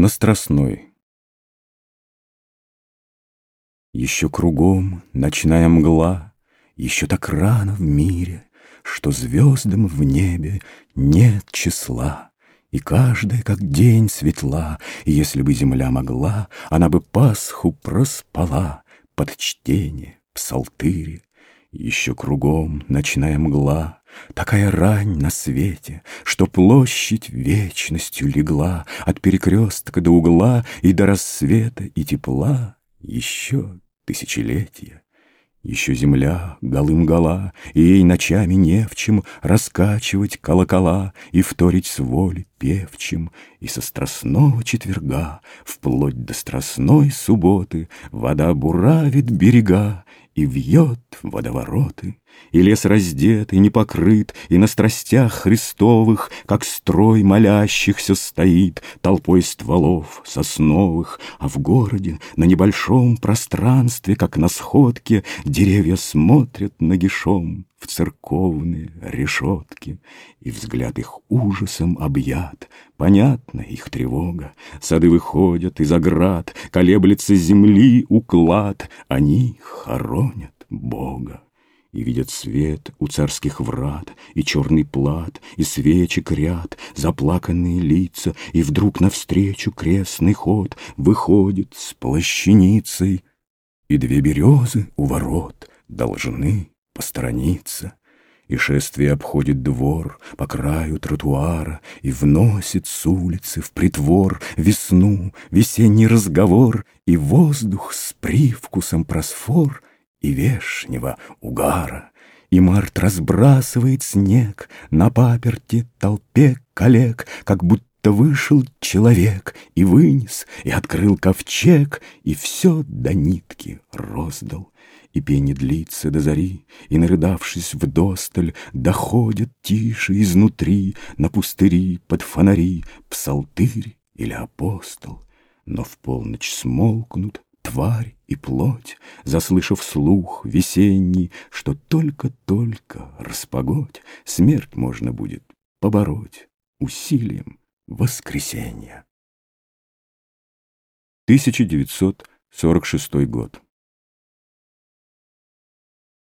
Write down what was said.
На Страстной. Еще кругом ночная мгла, Еще так рано в мире, Что звездам в небе нет числа, И каждая, как день светла, И если бы земля могла, Она бы Пасху проспала Под чтение псалтыри. Еще кругом ночная мгла, Такая рань на свете, Что площадь вечностью легла От перекрестка до угла И до рассвета и тепла Еще тысячелетия. Еще земля голым гола, И ей ночами не в чем Раскачивать колокола И вторить с воли певчим. И со страстного четверга Вплоть до страстной субботы Вода буравит берега, и вьет водовороты, и лес раздет и не покрыт, И на страстях христовых, как строй молящихся стоит, Толпой стволов сосновых, а в городе на небольшом пространстве, Как на сходке, деревья смотрят нагишом церковные решетки, и взгляд их ужасом объят, Понятна их тревога, сады выходят из оград, Колеблется земли уклад, они хоронят Бога. И видят свет у царских врат, И черный плат, и свечек ряд, Заплаканные лица, и вдруг навстречу крестный ход Выходит с плащаницей, И две березы у ворот Должны посторониться. И шествие обходит двор по краю тротуара И вносит с улицы в притвор Весну, весенний разговор И воздух с привкусом просфор И вешнего угара. И март разбрасывает снег На паперти толпе коллег, Как будто вышел человек И вынес, и открыл ковчег, И все до нитки роздал. И пение длится до зари, И, нарыдавшись вдосталь, Доходят тише изнутри На пустыри под фонари Псалтырь или апостол. Но в полночь смолкнут тварь и плоть, Заслышав слух весенний, Что только-только распогодь, Смерть можно будет побороть Усилием воскресенья. 1946 год.